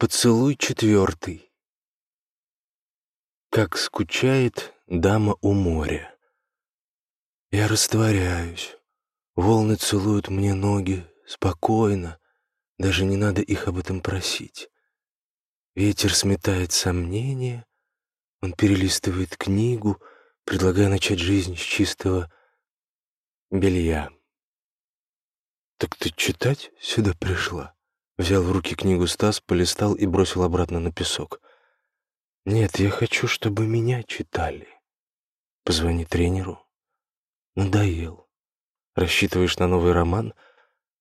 Поцелуй четвертый. Как скучает дама у моря. Я растворяюсь. Волны целуют мне ноги спокойно, даже не надо их об этом просить. Ветер сметает сомнения, он перелистывает книгу, предлагая начать жизнь с чистого белья. «Так ты читать сюда пришла?» Взял в руки книгу Стас, полистал и бросил обратно на песок. «Нет, я хочу, чтобы меня читали. Позвони тренеру. Надоел. Рассчитываешь на новый роман?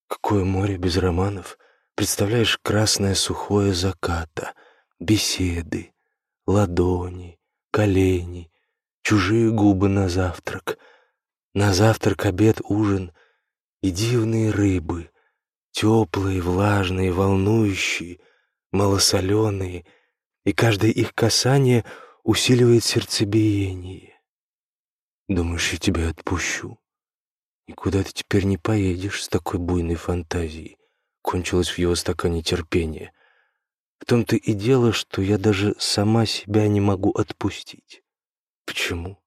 Какое море без романов? Представляешь красное сухое заката, беседы, ладони, колени, чужие губы на завтрак. На завтрак, обед, ужин и дивные рыбы — теплые, влажные, волнующие, малосоленые, и каждое их касание усиливает сердцебиение. Думаешь, я тебя отпущу? Никуда ты теперь не поедешь с такой буйной фантазией. Кончилось в его стакане терпение. В том-то и дело, что я даже сама себя не могу отпустить. Почему?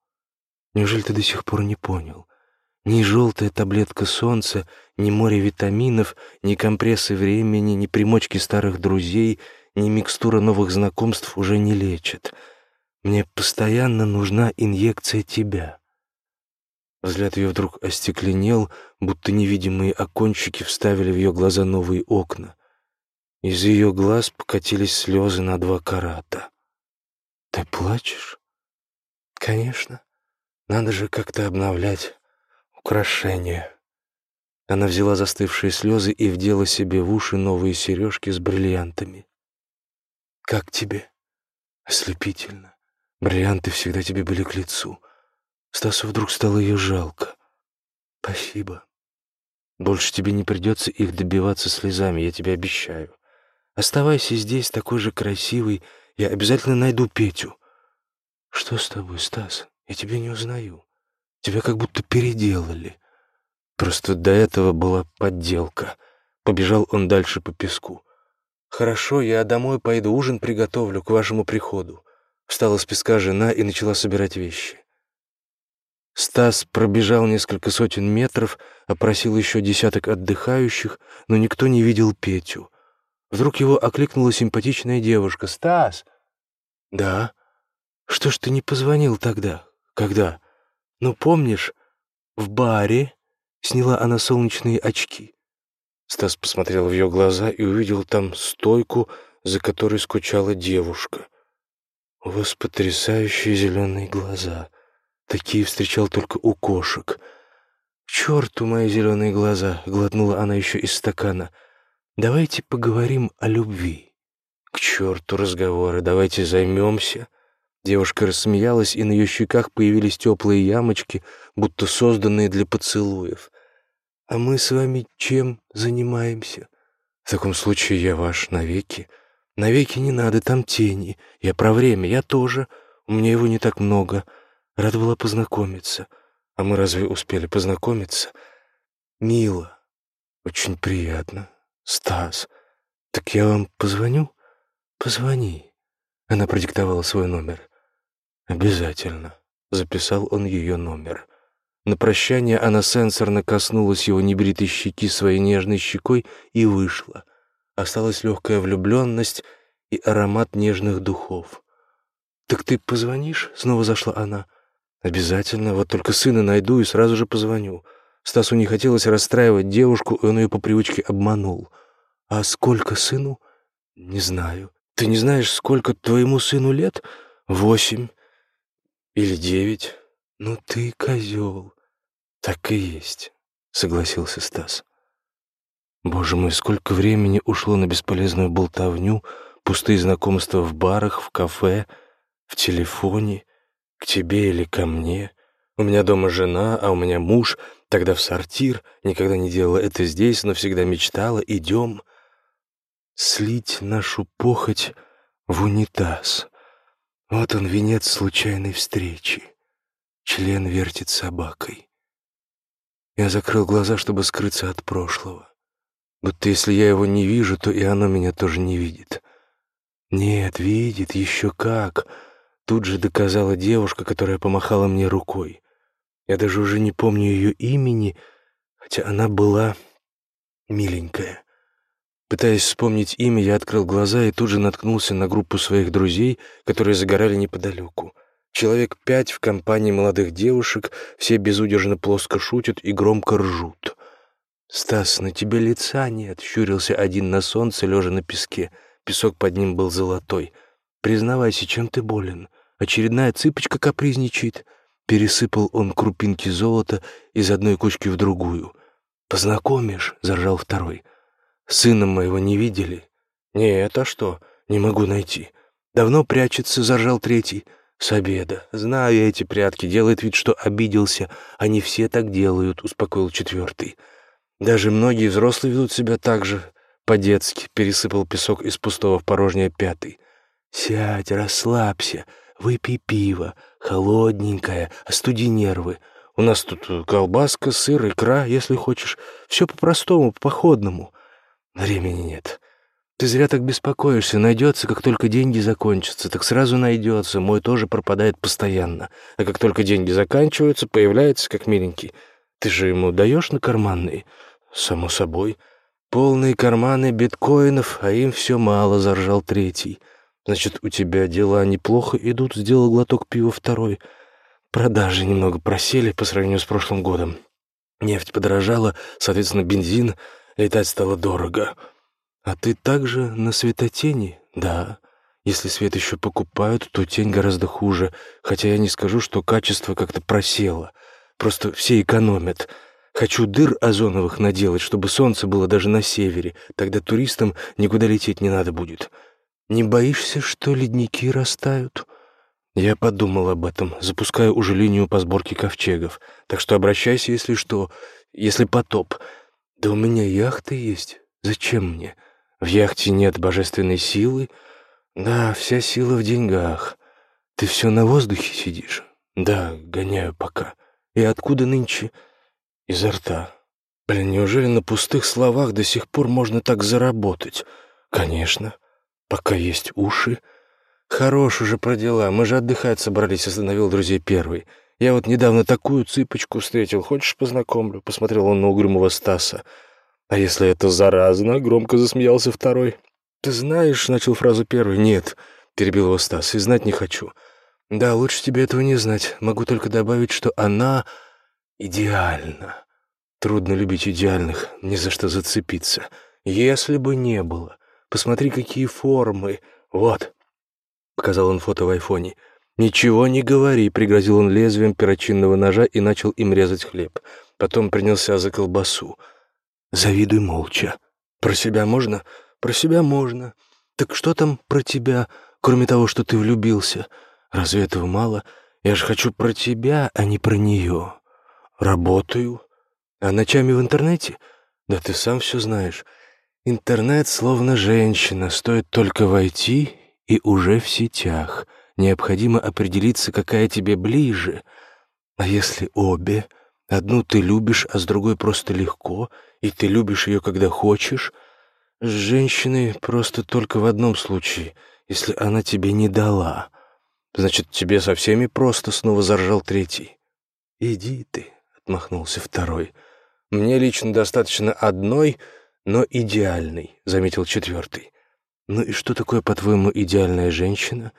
Неужели ты до сих пор не понял? Ни желтая таблетка солнца, ни море витаминов, ни компрессы времени, ни примочки старых друзей, ни микстура новых знакомств уже не лечат. Мне постоянно нужна инъекция тебя. Взгляд ее вдруг остекленел, будто невидимые окончики вставили в ее глаза новые окна. Из ее глаз покатились слезы на два карата. «Ты плачешь?» «Конечно. Надо же как-то обновлять украшение». Она взяла застывшие слезы и вдела себе в уши новые сережки с бриллиантами. «Как тебе?» «Ослепительно. Бриллианты всегда тебе были к лицу». Стасу вдруг стало ее жалко. «Спасибо. Больше тебе не придется их добиваться слезами, я тебе обещаю. Оставайся здесь такой же красивый, я обязательно найду Петю». «Что с тобой, Стас? Я тебя не узнаю». Тебя как будто переделали. Просто до этого была подделка. Побежал он дальше по песку. «Хорошо, я домой пойду, ужин приготовлю к вашему приходу». Встала с песка жена и начала собирать вещи. Стас пробежал несколько сотен метров, опросил еще десяток отдыхающих, но никто не видел Петю. Вдруг его окликнула симпатичная девушка. «Стас!» «Да? Что ж ты не позвонил тогда? Когда?» «Ну, помнишь, в баре...» — сняла она солнечные очки. Стас посмотрел в ее глаза и увидел там стойку, за которой скучала девушка. У вас потрясающие зеленые глаза. Такие встречал только у кошек. «К черту мои зеленые глаза!» — глотнула она еще из стакана. «Давайте поговорим о любви». «К черту разговоры, давайте займемся». Девушка рассмеялась, и на ее щеках появились теплые ямочки, будто созданные для поцелуев. «А мы с вами чем занимаемся?» «В таком случае я ваш навеки». «Навеки не надо, там тени. Я про время, я тоже. У меня его не так много. Рада была познакомиться. А мы разве успели познакомиться?» «Мило. Очень приятно. Стас. Так я вам позвоню?» «Позвони». Она продиктовала свой номер. «Обязательно», — записал он ее номер. На прощание она сенсорно коснулась его небритой щеки своей нежной щекой и вышла. Осталась легкая влюбленность и аромат нежных духов. «Так ты позвонишь?» — снова зашла она. «Обязательно. Вот только сына найду и сразу же позвоню». Стасу не хотелось расстраивать девушку, и он ее по привычке обманул. «А сколько сыну?» «Не знаю». «Ты не знаешь, сколько твоему сыну лет?» «Восемь. Или девять. Ну ты козел. Так и есть, согласился Стас. Боже мой, сколько времени ушло на бесполезную болтовню, пустые знакомства в барах, в кафе, в телефоне, к тебе или ко мне. У меня дома жена, а у меня муж, тогда в сортир, никогда не делала это здесь, но всегда мечтала, идем слить нашу похоть в унитаз. Вот он, венец случайной встречи. Член вертит собакой. Я закрыл глаза, чтобы скрыться от прошлого. Будто если я его не вижу, то и оно меня тоже не видит. «Нет, видит, еще как!» Тут же доказала девушка, которая помахала мне рукой. Я даже уже не помню ее имени, хотя она была миленькая. Пытаясь вспомнить имя, я открыл глаза и тут же наткнулся на группу своих друзей, которые загорали неподалеку. Человек пять в компании молодых девушек, все безудержно плоско шутят и громко ржут. «Стас, на тебе лица нет», — щурился один на солнце, лежа на песке. Песок под ним был золотой. «Признавайся, чем ты болен? Очередная цыпочка капризничает?» Пересыпал он крупинки золота из одной кучки в другую. «Познакомишь?» — заржал второй. Сына моего не видели?» «Нет, а что? Не могу найти». «Давно прячется», — заржал третий. «С обеда. Знаю эти прятки. Делает вид, что обиделся. Они все так делают», — успокоил четвертый. «Даже многие взрослые ведут себя так же, по-детски», — пересыпал песок из пустого в порожнее пятый. «Сядь, расслабься, выпей пиво, холодненькое, остуди нервы. У нас тут колбаска, сыр, икра, если хочешь. Все по-простому, по-походному. Времени нет. Ты зря так беспокоишься. Найдется, как только деньги закончатся. Так сразу найдется. Мой тоже пропадает постоянно. А как только деньги заканчиваются, появляется как миленький. Ты же ему даешь на карманные? Само собой. Полные карманы биткоинов, а им все мало, заржал третий. Значит, у тебя дела неплохо идут, сделал глоток пива второй. Продажи немного просели по сравнению с прошлым годом. Нефть подорожала, соответственно, бензин — Летать стало дорого. А ты также на светотени? Да. Если свет еще покупают, то тень гораздо хуже. Хотя я не скажу, что качество как-то просело. Просто все экономят. Хочу дыр озоновых наделать, чтобы солнце было даже на севере. Тогда туристам никуда лететь не надо будет. Не боишься, что ледники растают? Я подумал об этом, запускаю уже линию по сборке ковчегов. Так что обращайся, если что, если потоп. «Да у меня яхта есть. Зачем мне? В яхте нет божественной силы. Да, вся сила в деньгах. Ты все на воздухе сидишь? Да, гоняю пока. И откуда нынче? Изо рта. Блин, неужели на пустых словах до сих пор можно так заработать? Конечно, пока есть уши. Хорош уже про дела. Мы же отдыхать собрались, остановил друзей первый. Я вот недавно такую цыпочку встретил. Хочешь, познакомлю?» Посмотрел он на угрюмого Стаса. «А если это заразно?» — громко засмеялся второй. «Ты знаешь...» — начал фразу первый. «Нет», — перебил его Стас, — «и знать не хочу». «Да, лучше тебе этого не знать. Могу только добавить, что она идеальна. Трудно любить идеальных, ни за что зацепиться. Если бы не было. Посмотри, какие формы. Вот». Показал он фото в айфоне. «Ничего не говори», — пригрозил он лезвием перочинного ножа и начал им резать хлеб. Потом принялся за колбасу. «Завидуй молча. Про себя можно? Про себя можно. Так что там про тебя, кроме того, что ты влюбился? Разве этого мало? Я же хочу про тебя, а не про нее. Работаю. А ночами в интернете? Да ты сам все знаешь. Интернет словно женщина, стоит только войти и уже в сетях». Необходимо определиться, какая тебе ближе. А если обе? Одну ты любишь, а с другой просто легко, и ты любишь ее, когда хочешь? С женщиной просто только в одном случае, если она тебе не дала. Значит, тебе со всеми просто снова заржал третий. «Иди ты», — отмахнулся второй. «Мне лично достаточно одной, но идеальной», — заметил четвертый. «Ну и что такое, по-твоему, идеальная женщина?»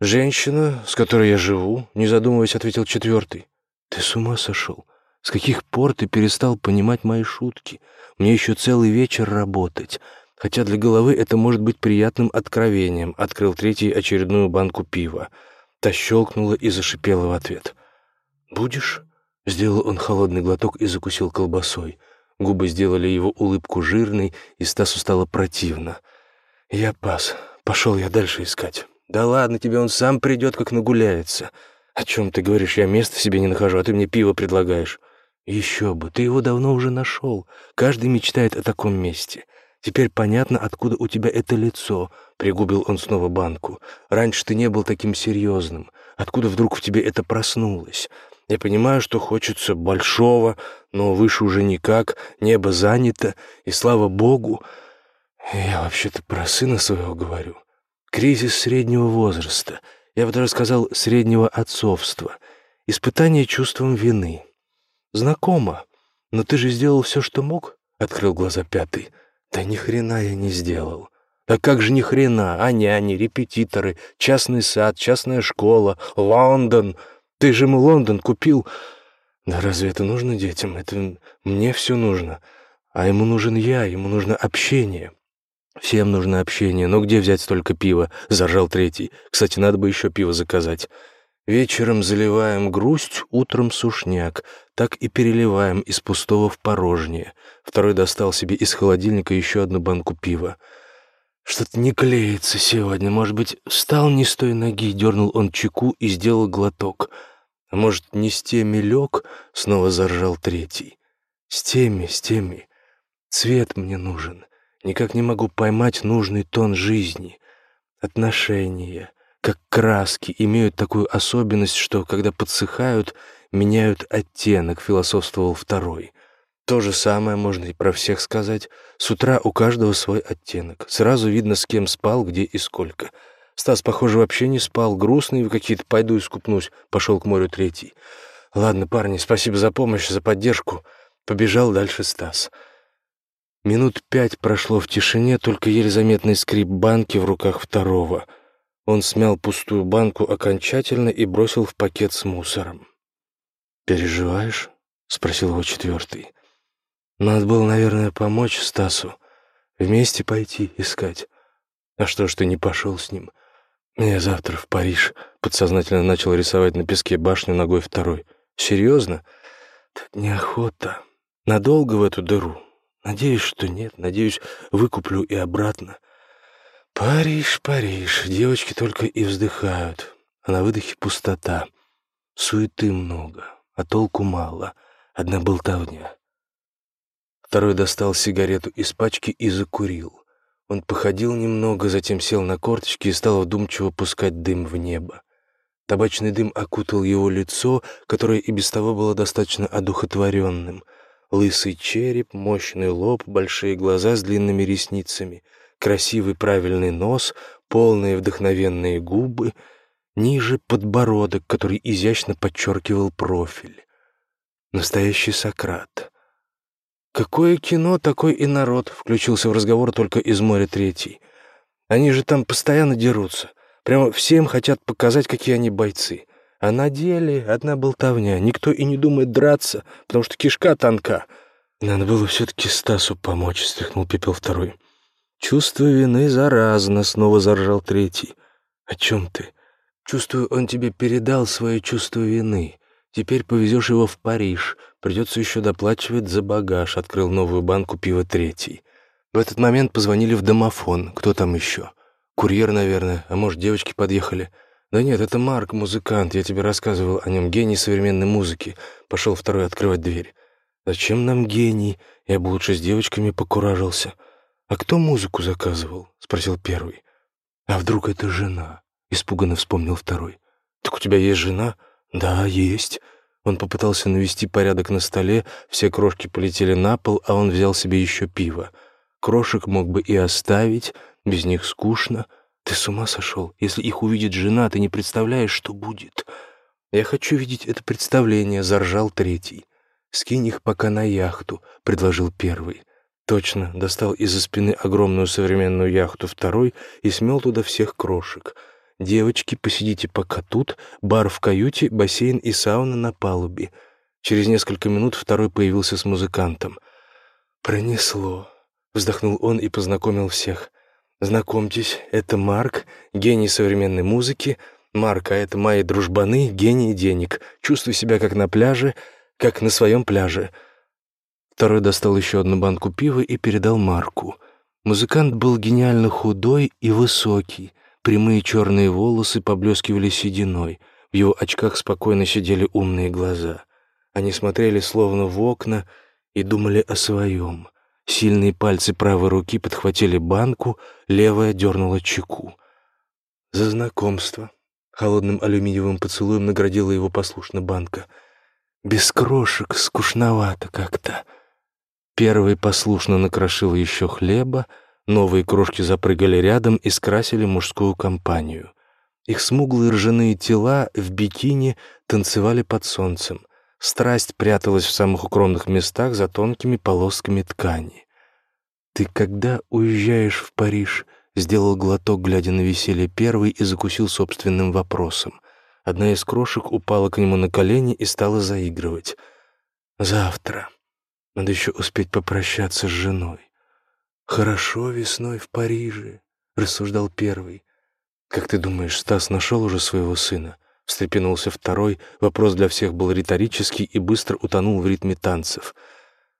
«Женщина, с которой я живу», — не задумываясь, ответил четвертый. «Ты с ума сошел? С каких пор ты перестал понимать мои шутки? Мне еще целый вечер работать. Хотя для головы это может быть приятным откровением», — открыл третий очередную банку пива. Та щелкнула и зашипела в ответ. «Будешь?» — сделал он холодный глоток и закусил колбасой. Губы сделали его улыбку жирной, и Стасу стало противно. «Я пас. Пошел я дальше искать». «Да ладно тебе, он сам придет, как нагуляется». «О чем ты говоришь? Я места себе не нахожу, а ты мне пиво предлагаешь». «Еще бы, ты его давно уже нашел. Каждый мечтает о таком месте. Теперь понятно, откуда у тебя это лицо», — пригубил он снова банку. «Раньше ты не был таким серьезным. Откуда вдруг в тебе это проснулось? Я понимаю, что хочется большого, но выше уже никак, небо занято, и слава богу. Я вообще-то про сына своего говорю. Кризис среднего возраста. Я бы даже сказал, среднего отцовства. Испытание чувством вины. Знакомо. Но ты же сделал все, что мог? Открыл глаза пятый. Да ни хрена я не сделал. Да как же ни хрена, а няни, репетиторы, частный сад, частная школа, Лондон. Ты же ему Лондон купил. Да разве это нужно детям? Это мне все нужно. А ему нужен я, ему нужно общение. Всем нужно общение, но где взять столько пива? Заржал третий. Кстати, надо бы еще пиво заказать. Вечером заливаем грусть, утром сушняк. Так и переливаем из пустого в порожнее. Второй достал себе из холодильника еще одну банку пива. Что-то не клеится сегодня. Может быть, встал не с той ноги, дернул он чеку и сделал глоток. А может, не с теми лег? Снова заржал третий. С теми, с теми. Цвет мне нужен. Никак не могу поймать нужный тон жизни. Отношения, как краски, имеют такую особенность, что, когда подсыхают, меняют оттенок, философствовал второй. То же самое можно и про всех сказать. С утра у каждого свой оттенок. Сразу видно, с кем спал, где и сколько. Стас, похоже, вообще не спал. Грустный вы какие-то. Пойду искупнусь. Пошел к морю третий. Ладно, парни, спасибо за помощь, за поддержку. Побежал дальше Стас. Минут пять прошло в тишине, только еле заметный скрип банки в руках второго. Он смял пустую банку окончательно и бросил в пакет с мусором. «Переживаешь?» — спросил его четвертый. Надо было, наверное, помочь Стасу. Вместе пойти искать. А что ж ты не пошел с ним? Я завтра в Париж. Подсознательно начал рисовать на песке башню ногой второй. Серьезно? Так неохота. Надолго в эту дыру? Надеюсь, что нет. Надеюсь, выкуплю и обратно. Париж, Париж. Девочки только и вздыхают. А на выдохе пустота. Суеты много, а толку мало. Одна болтовня. Второй достал сигарету из пачки и закурил. Он походил немного, затем сел на корточки и стал вдумчиво пускать дым в небо. Табачный дым окутал его лицо, которое и без того было достаточно одухотворенным. Лысый череп, мощный лоб, большие глаза с длинными ресницами, красивый правильный нос, полные вдохновенные губы, ниже подбородок, который изящно подчеркивал профиль. Настоящий Сократ — «Какое кино, такой и народ», — включился в разговор только из моря третий. «Они же там постоянно дерутся. Прямо всем хотят показать, какие они бойцы. А на деле одна болтовня. Никто и не думает драться, потому что кишка тонка». «Надо было все-таки Стасу помочь», — стряхнул пепел второй. «Чувство вины заразно», — снова заржал третий. «О чем ты?» «Чувствую, он тебе передал свое чувство вины. Теперь повезешь его в Париж. Придется еще доплачивать за багаж. Открыл новую банку пива третий. В этот момент позвонили в домофон. Кто там еще? Курьер, наверное. А может, девочки подъехали? Да нет, это Марк, музыкант. Я тебе рассказывал о нем. Гений современной музыки. Пошел второй открывать дверь. Зачем нам гений? Я бы лучше с девочками покуражился. А кто музыку заказывал? Спросил первый. А вдруг это жена? Испуганно вспомнил второй. Так у тебя есть жена? Да, есть. Он попытался навести порядок на столе, все крошки полетели на пол, а он взял себе еще пиво. Крошек мог бы и оставить, без них скучно. Ты с ума сошел? Если их увидит жена, ты не представляешь, что будет. Я хочу видеть это представление, заржал третий. Скинь их пока на яхту, предложил первый. Точно, достал из-за спины огромную современную яхту второй и смел туда всех крошек — «Девочки, посидите пока тут, бар в каюте, бассейн и сауна на палубе». Через несколько минут второй появился с музыкантом. «Пронесло», — вздохнул он и познакомил всех. «Знакомьтесь, это Марк, гений современной музыки. Марк, а это мои дружбаны, гений денег. Чувствую себя как на пляже, как на своем пляже». Второй достал еще одну банку пива и передал Марку. Музыкант был гениально худой и высокий, Прямые черные волосы поблескивали сединой, в его очках спокойно сидели умные глаза. Они смотрели словно в окна и думали о своем. Сильные пальцы правой руки подхватили банку, левая дернула чеку. «За знакомство!» Холодным алюминиевым поцелуем наградила его послушно банка. «Без крошек скучновато как-то». Первый послушно накрошил еще хлеба, Новые крошки запрыгали рядом и скрасили мужскую компанию. Их смуглые ржаные тела в бикини танцевали под солнцем. Страсть пряталась в самых укромных местах за тонкими полосками ткани. «Ты когда уезжаешь в Париж?» Сделал глоток, глядя на веселье первый, и закусил собственным вопросом. Одна из крошек упала к нему на колени и стала заигрывать. «Завтра. Надо еще успеть попрощаться с женой». «Хорошо весной в Париже», — рассуждал первый. «Как ты думаешь, Стас нашел уже своего сына?» Встрепенулся второй. Вопрос для всех был риторический и быстро утонул в ритме танцев.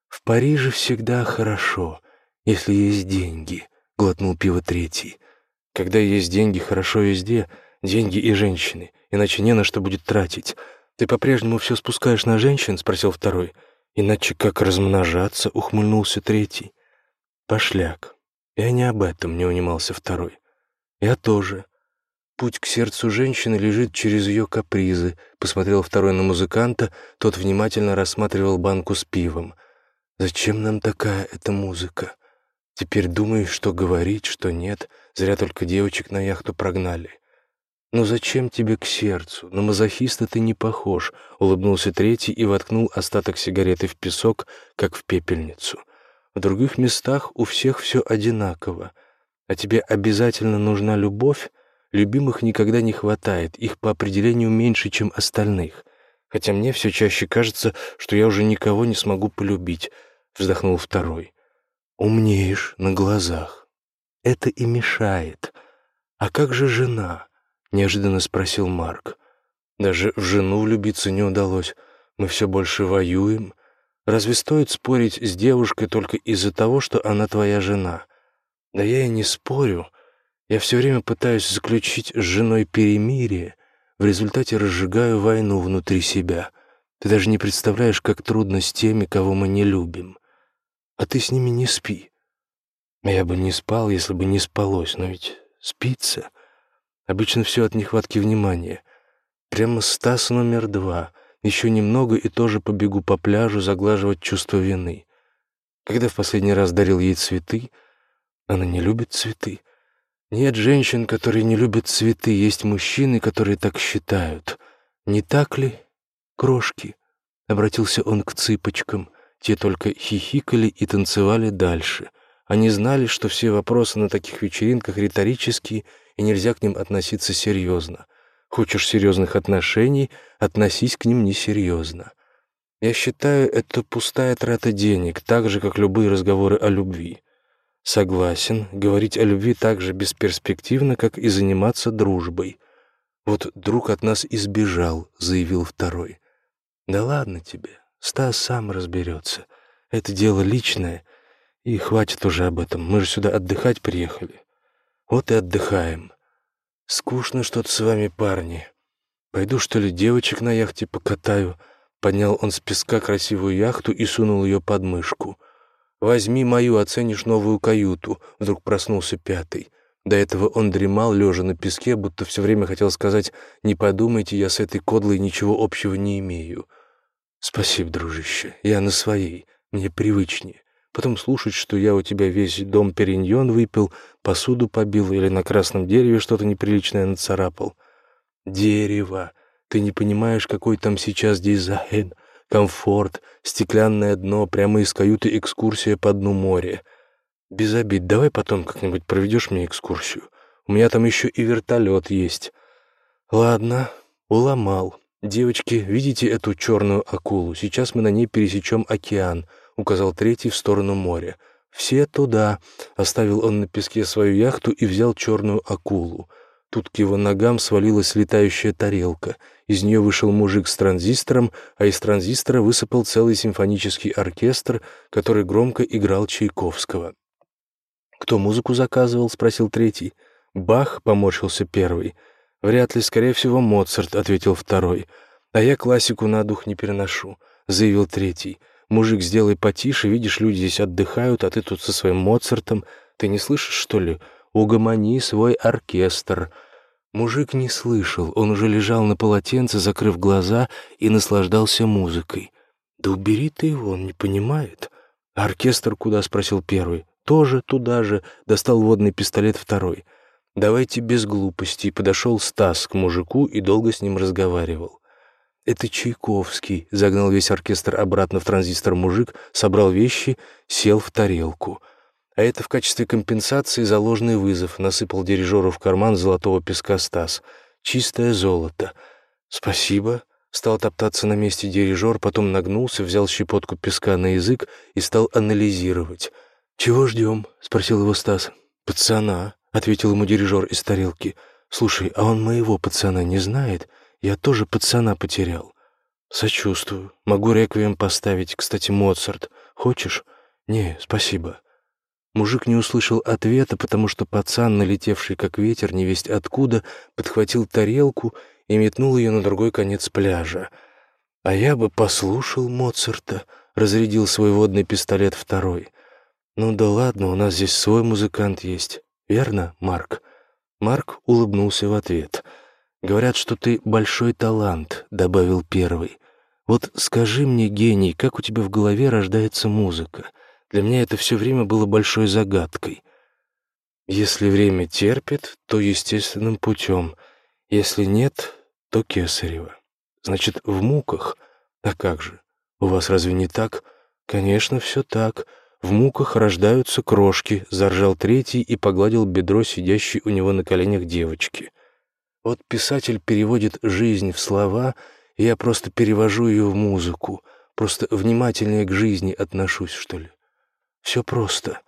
«В Париже всегда хорошо, если есть деньги», — глотнул пиво третий. «Когда есть деньги, хорошо везде, деньги и женщины, иначе не на что будет тратить. Ты по-прежнему все спускаешь на женщин?» — спросил второй. «Иначе как размножаться?» — ухмыльнулся третий. «Пошляк. Я не об этом», — не унимался второй. «Я тоже. Путь к сердцу женщины лежит через ее капризы», — посмотрел второй на музыканта, тот внимательно рассматривал банку с пивом. «Зачем нам такая эта музыка?» Теперь думаешь, что говорить, что нет. Зря только девочек на яхту прогнали. «Ну зачем тебе к сердцу? На мазохиста ты не похож», — улыбнулся третий и воткнул остаток сигареты в песок, как в пепельницу. «В других местах у всех все одинаково. А тебе обязательно нужна любовь? Любимых никогда не хватает, их по определению меньше, чем остальных. Хотя мне все чаще кажется, что я уже никого не смогу полюбить», — вздохнул второй умнеешь на глазах. Это и мешает. А как же жена? Неожиданно спросил Марк. Даже в жену влюбиться не удалось. Мы все больше воюем. Разве стоит спорить с девушкой только из-за того, что она твоя жена? Да я и не спорю. Я все время пытаюсь заключить с женой перемирие, в результате разжигаю войну внутри себя. Ты даже не представляешь, как трудно с теми, кого мы не любим а ты с ними не спи. Я бы не спал, если бы не спалось, но ведь спится. Обычно все от нехватки внимания. Прямо Стас номер два. Еще немного и тоже побегу по пляжу заглаживать чувство вины. Когда в последний раз дарил ей цветы, она не любит цветы. Нет женщин, которые не любят цветы, есть мужчины, которые так считают. Не так ли, крошки? Обратился он к цыпочкам. Те только хихикали и танцевали дальше. Они знали, что все вопросы на таких вечеринках риторические, и нельзя к ним относиться серьезно. Хочешь серьезных отношений, относись к ним несерьезно. Я считаю, это пустая трата денег, так же, как любые разговоры о любви. Согласен, говорить о любви так же бесперспективно, как и заниматься дружбой. Вот друг от нас избежал, заявил второй. Да ладно тебе, Стас сам разберется. Это дело личное, и хватит уже об этом. Мы же сюда отдыхать приехали. Вот и отдыхаем. Скучно что-то с вами, парни. Пойду, что ли, девочек на яхте покатаю. Поднял он с песка красивую яхту и сунул ее под мышку. «Возьми мою, оценишь новую каюту», — вдруг проснулся пятый. До этого он дремал, лежа на песке, будто все время хотел сказать «Не подумайте, я с этой кодлой ничего общего не имею». «Спасибо, дружище, я на своей, мне привычнее. Потом слушать, что я у тебя весь дом периньон выпил, посуду побил или на красном дереве что-то неприличное нацарапал. Дерево. Ты не понимаешь, какой там сейчас дизайн, комфорт, стеклянное дно, прямо из каюты экскурсия по дну моря. Без обид, давай потом как-нибудь проведешь мне экскурсию. У меня там еще и вертолет есть. Ладно, уломал. «Девочки, видите эту черную акулу? Сейчас мы на ней пересечем океан», — указал третий в сторону моря. «Все туда!» — оставил он на песке свою яхту и взял черную акулу. Тут к его ногам свалилась летающая тарелка. Из нее вышел мужик с транзистором, а из транзистора высыпал целый симфонический оркестр, который громко играл Чайковского. «Кто музыку заказывал?» — спросил третий. «Бах!» — поморщился первый. «Вряд ли, скорее всего, Моцарт», — ответил второй. «А я классику на дух не переношу», — заявил третий. «Мужик, сделай потише, видишь, люди здесь отдыхают, а ты тут со своим Моцартом. Ты не слышишь, что ли? Угомони свой оркестр». Мужик не слышал, он уже лежал на полотенце, закрыв глаза, и наслаждался музыкой. «Да убери ты его, он не понимает». «А оркестр куда?» — спросил первый. тоже туда же, достал водный пистолет второй. «Давайте без глупостей», — подошел Стас к мужику и долго с ним разговаривал. «Это Чайковский», — загнал весь оркестр обратно в транзистор мужик, собрал вещи, сел в тарелку. А это в качестве компенсации за ложный вызов насыпал дирижеру в карман золотого песка Стас. Чистое золото. «Спасибо», Стал топтаться на месте дирижер, потом нагнулся, взял щепотку песка на язык и стал анализировать. «Чего ждем?» — спросил его Стас. «Пацана», — ответил ему дирижер из тарелки. «Слушай, а он моего пацана не знает? Я тоже пацана потерял». «Сочувствую. Могу реквием поставить. Кстати, Моцарт. Хочешь?» «Не, спасибо». Мужик не услышал ответа, потому что пацан, налетевший как ветер, невесть откуда, подхватил тарелку и метнул ее на другой конец пляжа. А я бы послушал Моцарта, разрядил свой водный пистолет второй. Ну да ладно, у нас здесь свой музыкант есть. Верно, Марк? Марк улыбнулся в ответ. «Говорят, что ты большой талант», — добавил первый. «Вот скажи мне, гений, как у тебя в голове рождается музыка? Для меня это все время было большой загадкой. Если время терпит, то естественным путем. Если нет, то кесарево. Значит, в муках? А как же? У вас разве не так? Конечно, все так. В муках рождаются крошки, заржал третий и погладил бедро сидящей у него на коленях девочки. Вот писатель переводит жизнь в слова, и я просто перевожу ее в музыку, просто внимательнее к жизни отношусь, что ли. Все просто.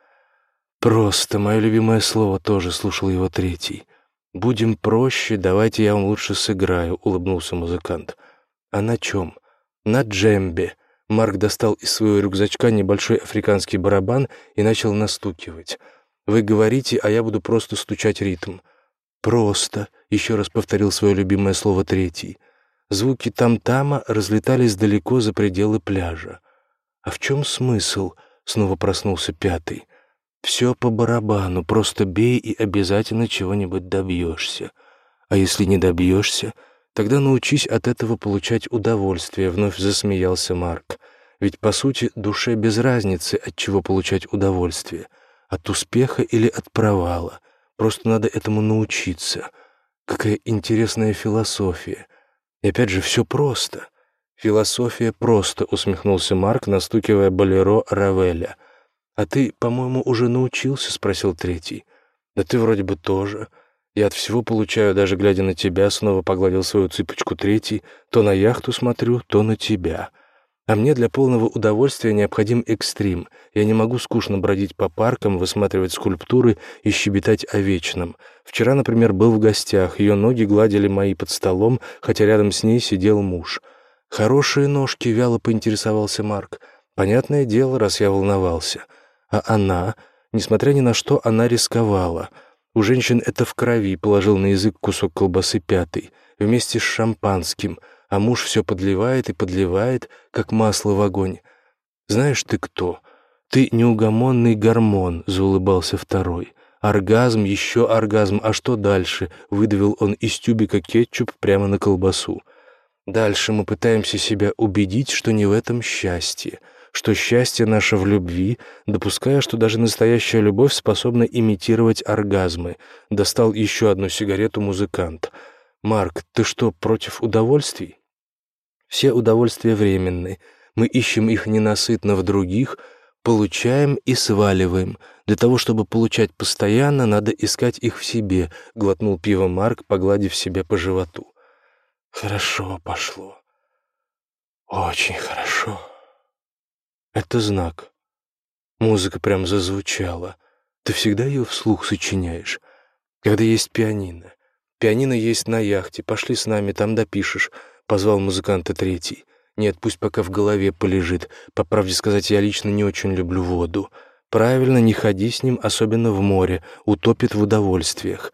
Просто, мое любимое слово тоже слушал его третий. «Будем проще, давайте я вам лучше сыграю», — улыбнулся музыкант. «А на чем?» «На джембе». Марк достал из своего рюкзачка небольшой африканский барабан и начал настукивать. «Вы говорите, а я буду просто стучать ритм». «Просто», — еще раз повторил свое любимое слово третий. Звуки там-тама разлетались далеко за пределы пляжа. «А в чем смысл?» — снова проснулся пятый. Все по барабану, просто бей и обязательно чего-нибудь добьешься. А если не добьешься, тогда научись от этого получать удовольствие, вновь засмеялся Марк. Ведь, по сути, душе без разницы, от чего получать удовольствие. От успеха или от провала. Просто надо этому научиться. Какая интересная философия. И опять же, все просто. Философия просто, усмехнулся Марк, настукивая болеро Равеля — «А ты, по-моему, уже научился?» — спросил третий. «Да ты вроде бы тоже. Я от всего получаю, даже глядя на тебя», — снова погладил свою цыпочку третий. «То на яхту смотрю, то на тебя. А мне для полного удовольствия необходим экстрим. Я не могу скучно бродить по паркам, высматривать скульптуры и щебетать о вечном. Вчера, например, был в гостях, ее ноги гладили мои под столом, хотя рядом с ней сидел муж. «Хорошие ножки», — вяло поинтересовался Марк. «Понятное дело, раз я волновался». А она, несмотря ни на что, она рисковала. У женщин это в крови, положил на язык кусок колбасы пятый, вместе с шампанским, а муж все подливает и подливает, как масло в огонь. «Знаешь ты кто? Ты неугомонный гормон», — заулыбался второй. «Оргазм, еще оргазм, а что дальше?» — выдавил он из тюбика кетчуп прямо на колбасу. «Дальше мы пытаемся себя убедить, что не в этом счастье что счастье наше в любви, допуская, что даже настоящая любовь способна имитировать оргазмы. Достал еще одну сигарету музыкант. «Марк, ты что, против удовольствий?» «Все удовольствия временны. Мы ищем их ненасытно в других, получаем и сваливаем. Для того, чтобы получать постоянно, надо искать их в себе», — глотнул пиво Марк, погладив себя по животу. «Хорошо пошло. Очень хорошо». Это знак. Музыка прям зазвучала. Ты всегда ее вслух сочиняешь. Когда есть пианино. Пианино есть на яхте. Пошли с нами, там допишешь. Позвал музыканта третий. Нет, пусть пока в голове полежит. По правде сказать, я лично не очень люблю воду. Правильно, не ходи с ним, особенно в море. Утопит в удовольствиях.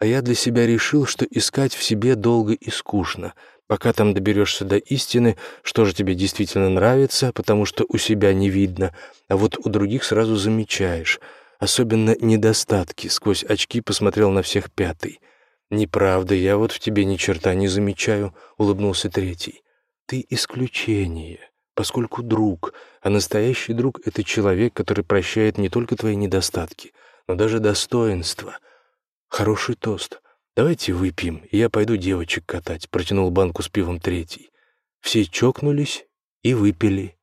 А я для себя решил, что искать в себе долго и скучно. Пока там доберешься до истины, что же тебе действительно нравится, потому что у себя не видно, а вот у других сразу замечаешь. Особенно недостатки. Сквозь очки посмотрел на всех пятый. «Неправда, я вот в тебе ни черта не замечаю», — улыбнулся третий. «Ты исключение», — поскольку друг, а настоящий друг — это человек, который прощает не только твои недостатки, но даже достоинства. Хороший тост. Давайте выпьем, и я пойду девочек катать», — протянул банку с пивом третий. Все чокнулись и выпили.